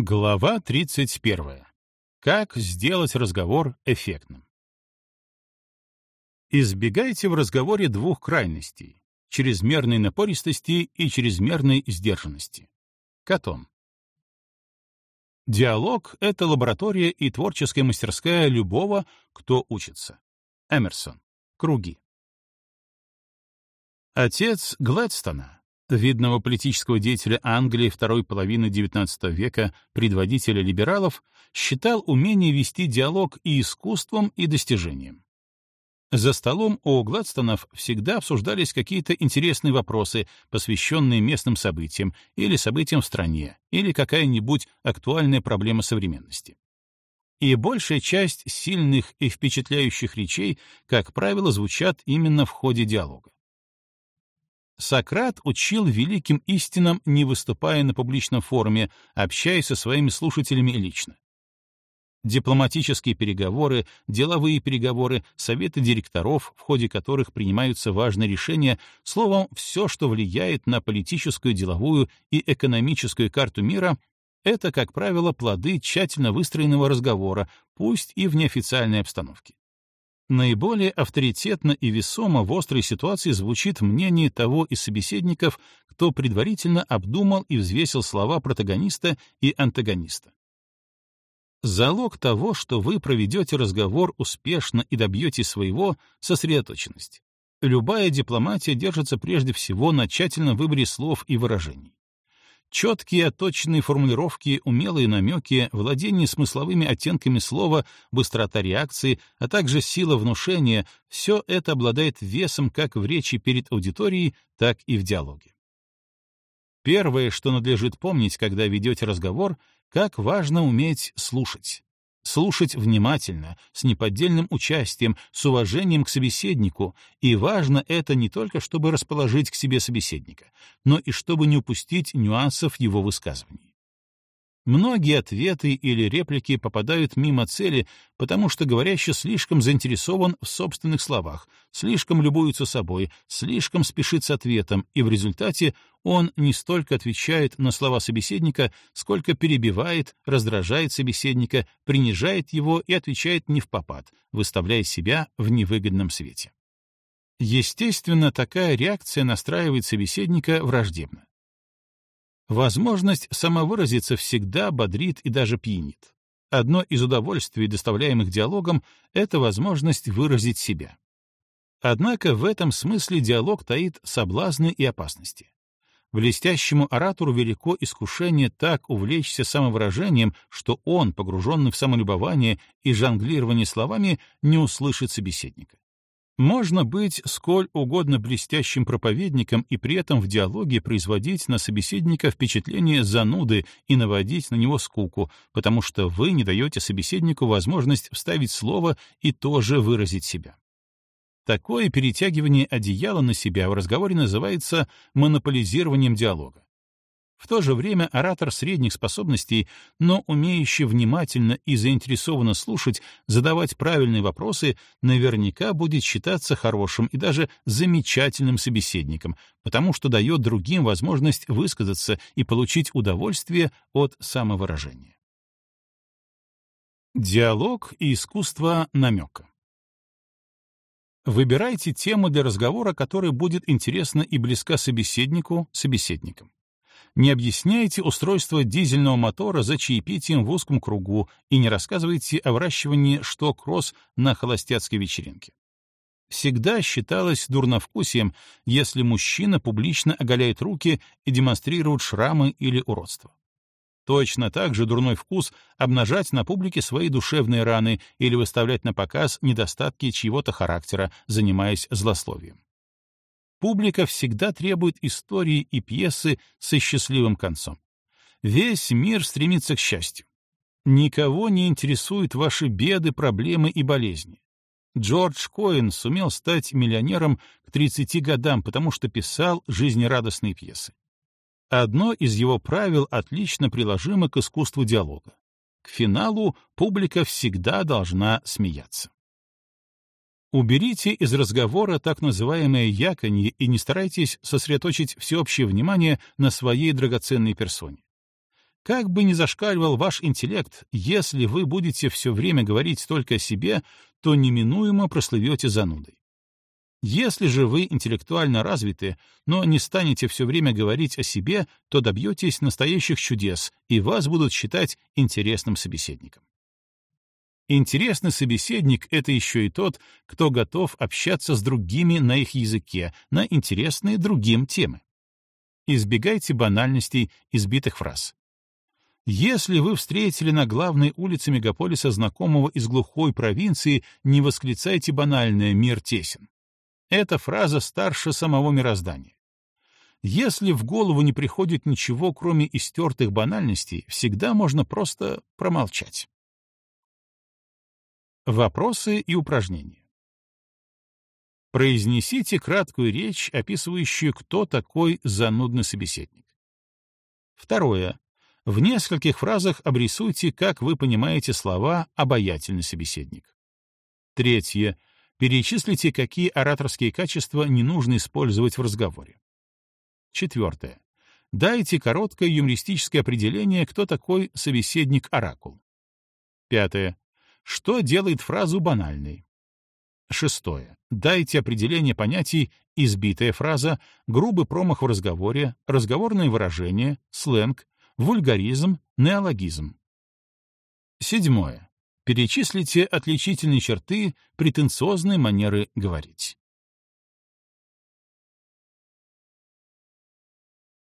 Глава 31. Как сделать разговор эффектным? Избегайте в разговоре двух крайностей — чрезмерной напористости и чрезмерной сдержанности. Катон. Диалог — это лаборатория и творческая мастерская любого, кто учится. Эмерсон. Круги. Отец Глэдстона, видного политического деятеля Англии второй половины XIX века, предводителя либералов, считал умение вести диалог и искусством, и достижением. За столом у Гладстонов всегда обсуждались какие-то интересные вопросы, посвященные местным событиям или событиям в стране, или какая-нибудь актуальная проблема современности. И большая часть сильных и впечатляющих речей, как правило, звучат именно в ходе диалога. Сократ учил великим истинам, не выступая на публичном форуме, общаясь со своими слушателями лично. Дипломатические переговоры, деловые переговоры, советы директоров, в ходе которых принимаются важные решения, словом, все, что влияет на политическую, деловую и экономическую карту мира, это, как правило, плоды тщательно выстроенного разговора, пусть и в неофициальной обстановке. Наиболее авторитетно и весомо в острой ситуации звучит мнение того из собеседников, кто предварительно обдумал и взвесил слова протагониста и антагониста. Залог того, что вы проведете разговор успешно и добьетесь своего — сосредоточенность. Любая дипломатия держится прежде всего на тщательном выборе слов и выражений. Четкие, точные формулировки, умелые намеки, владение смысловыми оттенками слова, быстрота реакции, а также сила внушения — все это обладает весом как в речи перед аудиторией, так и в диалоге. Первое, что надлежит помнить, когда ведете разговор, как важно уметь слушать слушать внимательно, с неподдельным участием, с уважением к собеседнику, и важно это не только чтобы расположить к себе собеседника, но и чтобы не упустить нюансов его высказываний. Многие ответы или реплики попадают мимо цели, потому что говорящий слишком заинтересован в собственных словах, слишком любуется собой, слишком спешит с ответом, и в результате он не столько отвечает на слова собеседника, сколько перебивает, раздражает собеседника, принижает его и отвечает не в попад, выставляя себя в невыгодном свете. Естественно, такая реакция настраивает собеседника враждебно. Возможность самовыразиться всегда бодрит и даже пьянит. Одно из удовольствий, доставляемых диалогом, — это возможность выразить себя. Однако в этом смысле диалог таит соблазны и опасности. Блестящему оратору велико искушение так увлечься самовыражением, что он, погруженный в самолюбование и жонглирование словами, не услышит собеседника. Можно быть сколь угодно блестящим проповедником и при этом в диалоге производить на собеседника впечатление зануды и наводить на него скуку, потому что вы не даете собеседнику возможность вставить слово и тоже выразить себя. Такое перетягивание одеяла на себя в разговоре называется монополизированием диалога. В то же время оратор средних способностей, но умеющий внимательно и заинтересованно слушать, задавать правильные вопросы, наверняка будет считаться хорошим и даже замечательным собеседником, потому что дает другим возможность высказаться и получить удовольствие от самовыражения. Диалог и искусство намека. Выбирайте тему для разговора, которая будет интересна и близка собеседнику, собеседникам. Не объясняйте устройство дизельного мотора за чаепитием в узком кругу и не рассказывайте о выращивании шток-роз на холостяцкой вечеринке. Всегда считалось дурновкусием, если мужчина публично оголяет руки и демонстрирует шрамы или уродство. Точно так же дурной вкус обнажать на публике свои душевные раны или выставлять на показ недостатки чьего-то характера, занимаясь злословием. Публика всегда требует истории и пьесы со счастливым концом. Весь мир стремится к счастью. Никого не интересуют ваши беды, проблемы и болезни. Джордж Коэн сумел стать миллионером к 30 годам, потому что писал жизнерадостные пьесы. Одно из его правил отлично приложимо к искусству диалога. К финалу публика всегда должна смеяться. Уберите из разговора так называемое яконье и не старайтесь сосредоточить всеобщее внимание на своей драгоценной персоне. Как бы ни зашкаливал ваш интеллект, если вы будете все время говорить только о себе, то неминуемо прослывете занудой. Если же вы интеллектуально развиты, но не станете все время говорить о себе, то добьетесь настоящих чудес, и вас будут считать интересным собеседником. Интересный собеседник — это еще и тот, кто готов общаться с другими на их языке, на интересные другим темы. Избегайте банальностей, избитых фраз. Если вы встретили на главной улице мегаполиса знакомого из глухой провинции, не восклицайте банальное «мир тесен». Эта фраза старше самого мироздания. Если в голову не приходит ничего, кроме истертых банальностей, всегда можно просто промолчать. Вопросы и упражнения. Произнесите краткую речь, описывающую, кто такой занудный собеседник. Второе. В нескольких фразах обрисуйте, как вы понимаете слова «обаятельный собеседник». Третье. Перечислите, какие ораторские качества не нужно использовать в разговоре. Четвертое. Дайте короткое юмористическое определение, кто такой собеседник-оракул. Пятое. Что делает фразу банальной? Шестое. Дайте определение понятий избитая фраза, грубый промах в разговоре, разговорное выражение, сленг, вульгаризм, неологизм. Седьмое. Перечислите отличительные черты претенциозной манеры говорить.